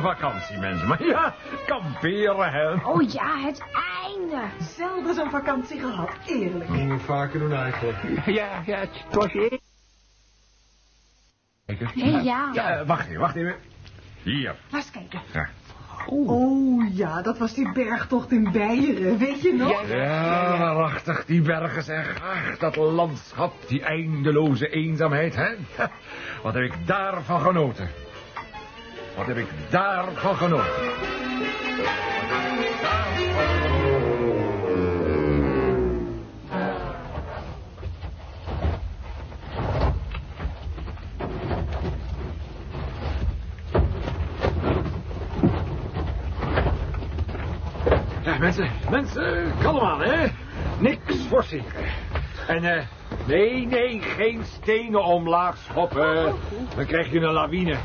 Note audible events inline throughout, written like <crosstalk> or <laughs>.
vakantie, mensen. Maar ja, kamperen, hè. Oh ja, het einde. Zelden zo'n vakantie gehad, eerlijk. Moet vaker doen eigenlijk. Ja, ja, het was. Hé, ja. Ja, eh, wacht even, wacht even. Hier. Laat eens kijken. Ja. Oh ja, dat was die bergtocht in Beieren, weet je nog? Ja, waarachtig, die bergen zeg. Ach, dat landschap, die eindeloze eenzaamheid, hè. <laughs> Wat heb ik daarvan genoten. Wat heb ik daarvan genoten. Ja, mensen, mensen, kalm aan, hè. Niks forceren. En, eh, nee, nee, geen stenen omlaag schoppen. Dan krijg je een lawine.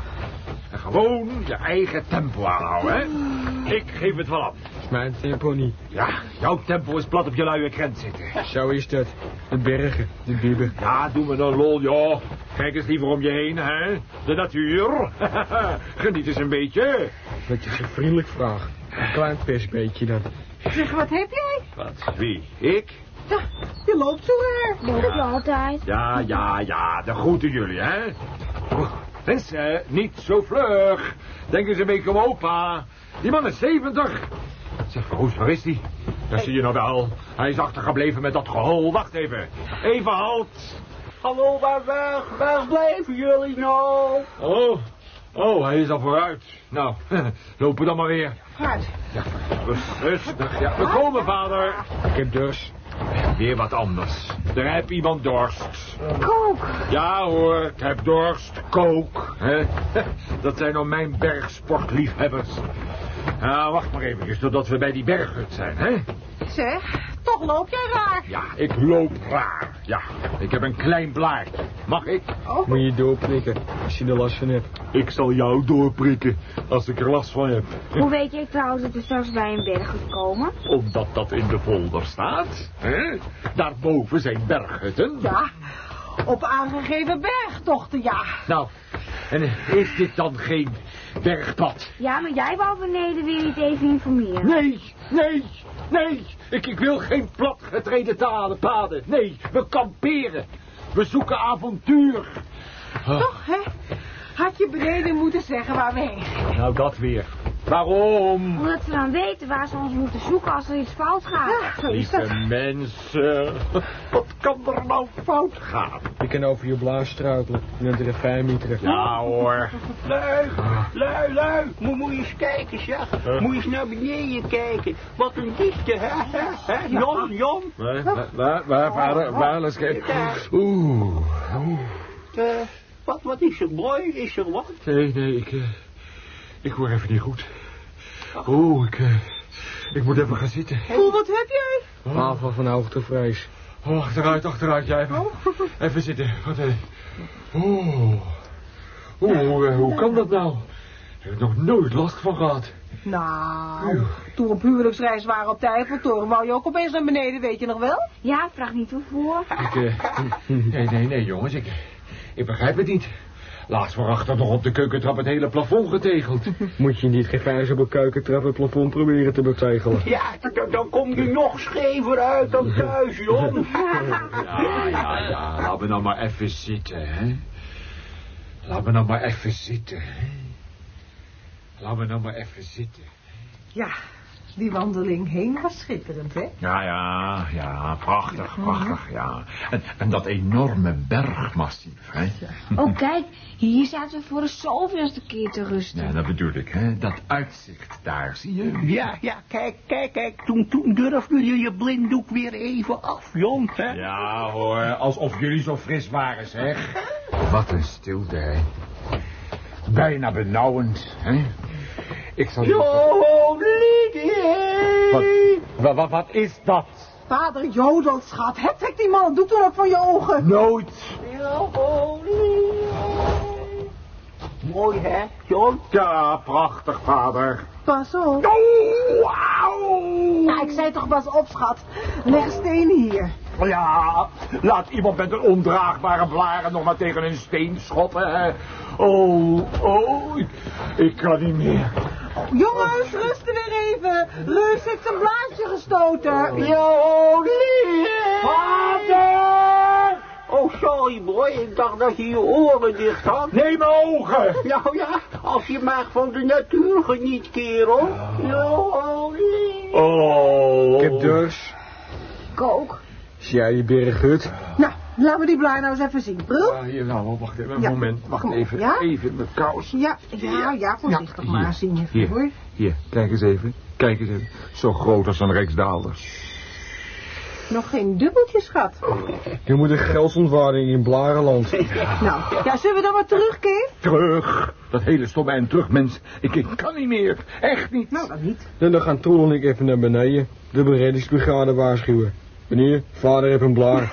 Gewoon je eigen tempo aanhouden, hè. Ik geef het wel af. is mijn tempo niet. Ja, jouw tempo is plat op je luie krent zitten. Zo is dat. De bergen, de bibber. Ja, doe me een lol, joh. Kijk eens liever om je heen, hè. De natuur. <laughs> Geniet eens een beetje. Dat je zo vriendelijk vraagt. Een klein persbeetje dan. Zeg, wat heb jij? Wat? Wie? Ik? Ja, je loopt zo raar. Loop je altijd. Ja, ja, ja, de groeten jullie, hè. Mensen, niet zo vlug. Denk eens een beetje om opa. Die man is 70. Zeg, Roes, waar is die? Daar zie je nou wel. Hij is achtergebleven met dat gehol. Wacht even. Even halt. Hallo, waar, waar, waar blijven jullie nou? Oh, oh, hij is al vooruit. Nou, <laughs> lopen dan maar weer. Vooruit. Ja, rust- rustig. Ja, we komen, vader. Ik heb dorst. Weer wat anders. Er heb iemand dorst. Kook. Ja hoor, ik heb dorst. Kook. Hè? <laughs> Dat zijn nou mijn bergsportliefhebbers. Nou, wacht maar even totdat we bij die berghut zijn, hè? Zeg, toch loop jij raar. Ja, ik loop raar. Ja, ik heb een klein blaartje. Mag ik? Moet je doorprikken als je er last van hebt. Ik zal jou doorprikken als ik er last van heb. Hoe weet je trouwens dat we straks bij een berg komen? Omdat dat in de folder staat. Hè? Daarboven zijn berghutten. Ja, op aangegeven bergtochten, ja. Nou, en is dit dan geen bergpad? Ja, maar jij wou beneden weer niet even informeren. Nee, nee, nee. Ik, ik wil geen platgetreden talen, paden. Nee, we kamperen. We zoeken avontuur. Toch, hè? Had je beneden moeten zeggen waar we heen nou, dat weer. Waarom? Omdat we dan weten waar ze ons moeten zoeken als er iets fout gaat. Ja, zo is dat. Lieve mensen, wat kan er nou fout gaan? Je kan over je blaas struikelen. Je bent er een vijfmeter. Ja hoor. Lui, lui, lui. Moet, moet je eens kijken, zeg. Moet je eens naar beneden kijken. Wat een diepte, hè? hè, hè? Jon, Jon. Waar, waar, waar, waar, eens kijken. Oeh, oeh. Eh, wat, wat is er, mooi? Is er wat? Nee, nee, ik, eh, ik hoor even niet goed. Oeh, ik, eh, ik moet even gaan zitten. Oh, wat heb jij? Aanval van hoogtevrees. Oh, achteruit, achteruit, jij even. Even zitten. Wat, eh. Oeh. Oeh, hoe, eh, hoe kan dat nou? Daar heb ik nog nooit last van gehad. Nou, toen we op huwelijksreis waren op de Eiffeltoren, wou je ook opeens naar beneden, weet je nog wel? Ja, vraag niet waarvoor. Ik, eh, <laughs> nee, nee, nee, jongens, ik, ik begrijp het niet. Laatst waarachter nog op de keukentrap het hele plafond getegeld. <laughs> Moet je niet geen vijs op een keukentrap het plafond proberen te betegelen. Ja, dan, dan kom je nog schever uit dan thuis, Jon. <laughs> Ja, ja, ja, laat me nou maar even zitten, hè. Laat me nou maar even zitten, hè. Laat me nou maar even zitten. Ja, die wandeling heen was schitterend, hè? Ja, ja, ja, prachtig, prachtig, ja. En, en dat enorme bergmassief, hè. <laughs> Oh, kijk, hier zaten we voor de zoveelste keer te rusten. Ja, dat bedoel ik, hè. Dat uitzicht daar, zie je? Ja, ja, kijk, kijk, kijk. Toen, toen durfde je je blinddoek weer even af, Jon, hè? Ja hoor, alsof jullie zo fris waren, zeg. Wat een stilte, hè. Bijna benauwend, hè. Ik zal... Liedje. Wat, wat, wat, is dat? Vader jodelt, schat. Trek die man, doe toen ook van je ogen. Nooit. Mooi, hè, Jon? Ja, prachtig, vader. Pas op. Wauw. Ja, ik zei toch pas op, schat. Leg stenen hier. Ja, laat iemand met een ondraagbare blaren nog maar tegen een steen schoppen. hè. Oh, oh, ik, ik kan niet meer. Jongens, rusten weer even. Reus heeft zijn blaadje gestoten. Vader! Oh, sorry boy, ik dacht dat je je oren dicht had. Nee, mijn ogen. Nou ja, als je maar van de natuur geniet, kerel. Jolie. Oh. Ik heb dus. Ik ook. Zie jij je berghut? Nou, laten we die blaar nou eens even zien. Bril? Ah, hier, nou, wacht even, een Ja. moment. Wacht even, ja? even mijn kous. Ja, ja, ja, voorzichtig Ja, maar zien even hier. hoor. Hier, kijk eens even. Kijk eens even. Zo groot als een Rijksdaalder. Nog geen dubbeltje, schat. Je moet een geldsontwaarding in Blarenland. <laughs> Nou, ja, zullen we dan maar terugkeren? Terug. Dat hele stomme en terug, mens. Ik, ik kan niet meer. Echt niet. Nou, dan niet. En dan gaan Troel en ik even naar beneden. De bereddingsbrigade waarschuwen. Meneer, vader heeft een blaar. <laughs>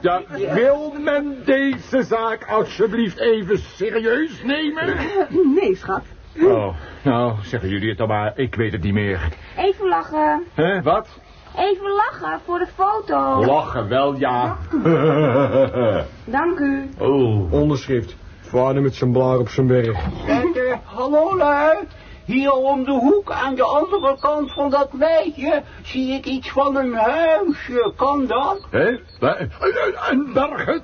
Ja, wil men deze zaak alsjeblieft even serieus nemen? Nee, schat. Oh, nou, zeggen jullie het dan maar. Ik weet het niet meer. Even lachen. Hè, wat? Even lachen voor de foto. Lachen wel, ja. Dank u. oh. Onderschrift. Vader met zijn blaar op zijn berg. Kijk, eh, hallo lui. Hier om de hoek aan de andere kant van dat weidje zie ik iets van een huisje. Kan dat? Hé? Een- Een berghut?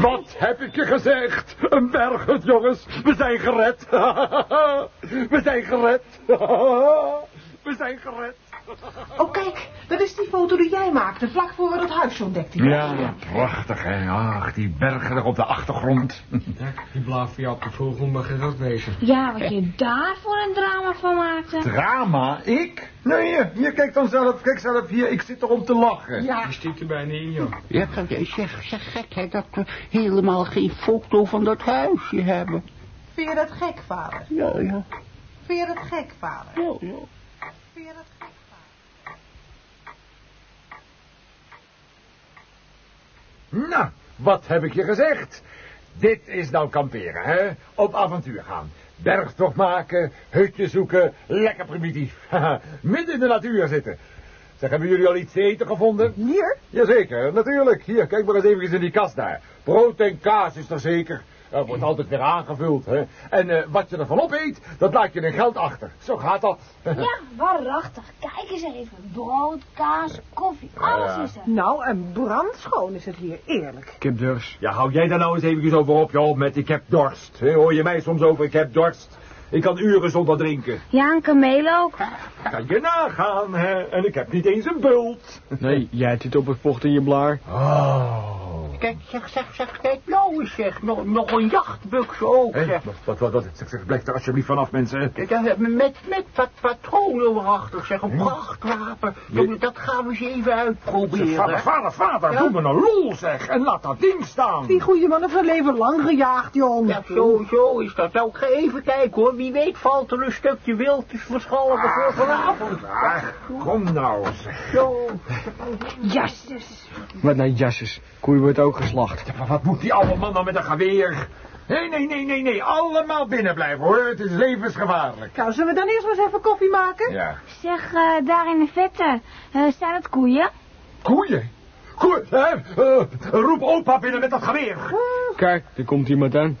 Wat heb ik je gezegd? Een berghut, jongens. We zijn gered. <laughs> We zijn gered. <laughs> We zijn gered. Oh, kijk, dat is die foto die jij maakte, vlak voor we dat huisje ontdekten. Ja, prachtig, hè. Ach, die bergen er op de achtergrond. <laughs> Die blaar voor jou op de vogel mag geen rat wezen. Ja, wat je daar voor een drama van maakte. Drama? Ik? Nee, hier, hier, kijk dan zelf. Kijk zelf hier. Ik zit erom te lachen. Ja, Die stikt er bijna in, joh. Ja, zeg, zeg gek hè, dat we helemaal geen foto van dat huisje hebben. vind je dat gek, vader? Ja, ja, Vind je dat gek, vader? ja, ja. Vind je dat? Nou, wat heb ik je gezegd? Dit is nou kamperen, hè? Op avontuur gaan. Bergtocht maken, hutje zoeken, lekker primitief. <laughs> Midden in de natuur zitten. Zeg, hebben jullie al iets te eten gevonden? Hier? Jazeker, natuurlijk. Hier, kijk maar eens even in die kast daar. Brood en kaas is er zeker. Er wordt altijd weer aangevuld, hè. En eh, wat je ervan opeet, dat laat je in geld achter. Zo gaat dat. <laughs> Ja, waarachtig. Kijk eens even. Brood, kaas, koffie, alles Ja. is er. Nou, en brandschoon is het hier, eerlijk. Ik heb dus. Ja, hou jij daar nou eens eventjes over op, joh, met ik heb dorst. Hè, Hoor je mij soms over, ik heb dorst. Ik kan uren zonder drinken. Ja, een kameel ook. <laughs> Kan je nagaan, hè? En ik heb niet eens een bult. Nee, jij zit op het vocht in je blaar. Oh. Kijk, zeg, zeg, zeg, kijk nou eens zeg, nog, nog een jachtbuks ook Hè? zeg. Wat, wat, wat, wat, zeg, zeg, blijf er alsjeblieft vanaf, mensen. Hebben we Met, met wat patronen waarachtig zeg, een prachtwapen. Nee. Dat gaan we eens even Zeg, uitproberen. vader, vader, vader, Ja? doe me een lol, zeg. En laat dat ding staan. Die goede man heeft zijn leven lang gejaagd, Jon. Ja, sowieso is dat. Nou, ik ga even kijken hoor. Wie weet valt er een stukje wild te verschalken voor vanavond. Ach, kom nou, zeg. Zo. Jasses. Wat nou jasses. Koeien wordt ook geslacht. Maar wat moet die oude man nou met een geweer? Nee, nee, nee, nee, nee. Allemaal binnen blijven, hoor. Het is levensgevaarlijk. Nou, zullen we dan eerst maar eens even koffie maken? Ja. Zeg, eh, daar in de vette, eh, staan het koeien? Koeien. Koeien, hè? Eh, roep opa binnen met dat geweer. Kijk, er komt iemand aan.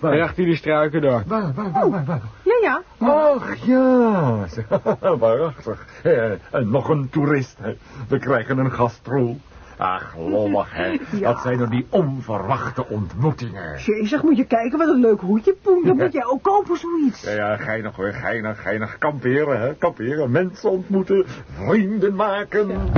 Hij achter die struiken daar. Waar, waar, waar, waar, waar? Ja, ja. Ach ja, <laughs> waarachtig. En nog een toerist. We krijgen een gastrol. Ach, lollig, hè. <laughs> Ja. Dat zijn nou die onverwachte ontmoetingen. Jezus, moet je kijken wat een leuk hoedje, Poen. Dat <laughs> moet jij ook kopen, zoiets. Ja, ja, geinig hoor, geinig, geinig. Kamperen, hè. Kamperen, mensen ontmoeten, vrienden maken. Nou!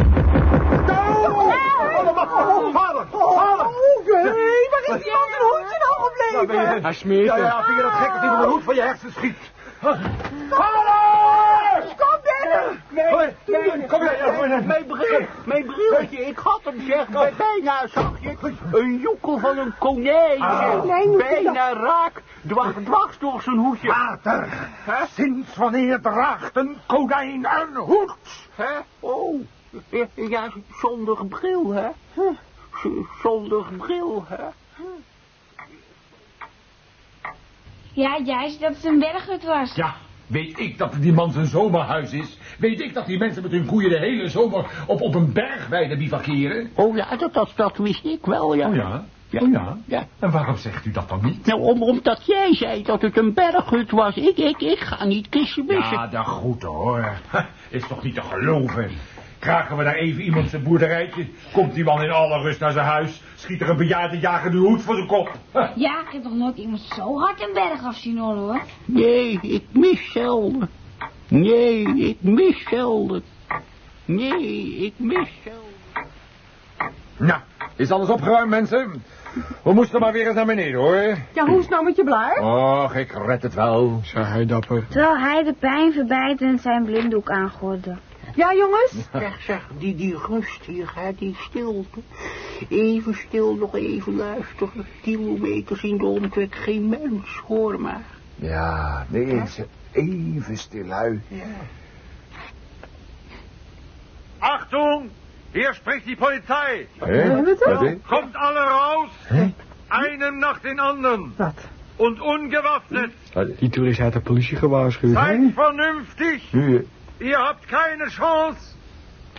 Allemaal, vader, vader! Oh, nee, waar is die zijn hoedje nou Ja, ben gebleven? je- Hij smeert Ja, ja, vind je dat gek dat hij met een hoed van je hersen schiet? Vader! Nee, nee, kom ja, kom hier. Mijn bril, mijn brilletje, ik had hem zeg, bij- bijna zag je. Een joekel van een konijn. Nee, niet bijna raak, dwars, dwars door zijn hoedje. Vader, sinds wanneer draagt een konijn een hoed? Hè? Oh, ja, zonder bril, hè? Zonder bril, hè? Ja, juist, dat het een berghut was. Ja, Weet ik dat die man zijn zomerhuis is? Weet ik dat die mensen met hun koeien de hele zomer op, op een bergweide bivakeren? Oh ja, dat, dat, dat wist ik wel, ja. Oh ja? Ja. Oh ja? Ja. En waarom zegt u dat dan niet? Nou, om, omdat jij zei dat het een berghut was. Ik, ik, ik ga niet kiezen missen. Ja, dat goed hoor. Is toch niet te geloven? Kraken we daar even iemand zijn boerderijtje? Komt die man in alle rust naar zijn huis? Schiet er een bejaarde jager de hoed voor zijn kop? <laughs> Ja, ik heb nog nooit iemand zo hard een berg af zien rollen, hoor. Nee, ik mis zelden. Nee, ik mis zelden. Nee, ik mis zelden. Nou, is alles opgeruimd, mensen? We moesten maar weer eens naar beneden, hoor. Ja, hoe is het nou met je blaar? Och, ik red het wel. Zei hij dapper. Terwijl hij de pijn verbijtend zijn blinddoek aangorde. Ja, jongens? Zeg, zeg, die, die rust hier, hè, die stilte. Even stil, nog even luisteren. Kilometers in de omtrek, geen mens, hoor maar. Ja, nee, eens even stil, lui. Achtung! Hier spricht die. Hé? Wat is? Kommt alle raus. Einem nach den anderen. Wat? Und ungewaffnet. Die toerist had de politie gewaarschuwd. Seid vernünftig. Nu, Ihr habt keine Chance.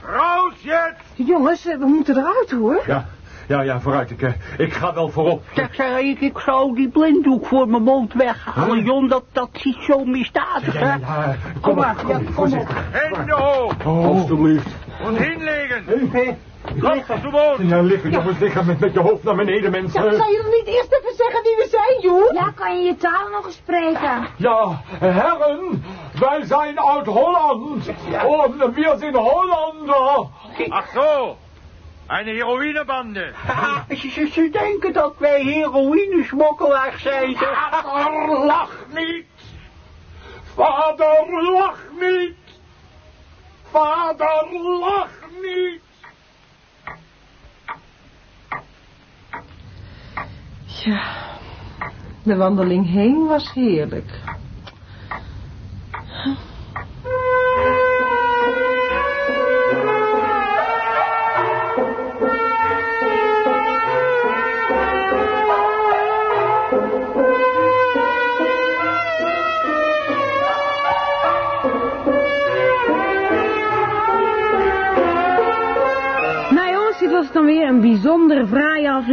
Raus jetzt. Jongens, eh, we moeten eruit, hoor. Ja, ja, ja, vooruit. Ik, eh, ik ga wel voorop. Zeg, zeg, ik, ik zou die blinddoek voor mijn mond weghalen, Huh? Jon. Dat, dat ziet zo misdadig, hè. ja, ja, kom maar, maar, ja, kom voorzichtig. Hände hoch. Oh, alstublieft. Und hinlegen. Zu Boden. Ja, liggen, jongens, liggen met, met je hoofd naar beneden, mensen. Ja, zou je dan niet eerst even zeggen wie we zijn, joh? Ja, kan je je taal nog eens spreken? Ja, heren, wij zijn uit Holland. En we zijn Hollander. Ach Heroinebande. Ha, ze, ze, ze denken dat wij heroïnesmokkelaars zijn. Vader, lach niet. Vader, lach niet. Vader, lach niet. Ja, de wandeling heen was heerlijk.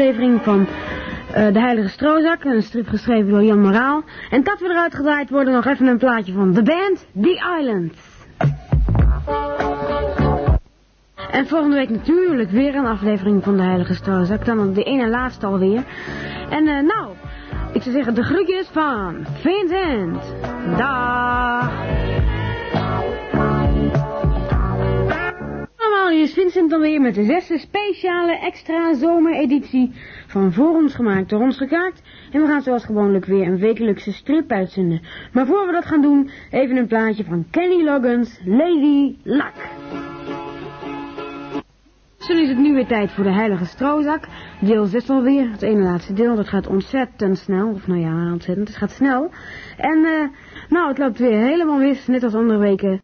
Aflevering van eh, De Heilige Stroozak. Een strip geschreven door Jan Moraal. En dat we eruit gedraaid worden nog even een plaatje van The Band, The Islands. En volgende week natuurlijk weer een aflevering van De Heilige Stroozak. Dan de ene laatste alweer. En eh, nou, ik zou zeggen de groetjes van Vincent. Dag. Allemaal, hier is Vincent dan weer met de zesde speciale extra zomereditie van Voor ons gemaakt, door ons gekaakt. En we gaan zoals gewoonlijk weer een wekelijkse strip uitzenden. Maar voor we dat gaan doen, even een plaatje van Kenny Loggins, Lady Luck. Zo is het nu weer tijd voor de Heilige Stroozak. Deel 6 alweer, het ene laatste deel. Dat gaat ontzettend snel. Of nou ja, ontzettend, het gaat snel. En eh, nou, het loopt weer helemaal mis, net als andere weken.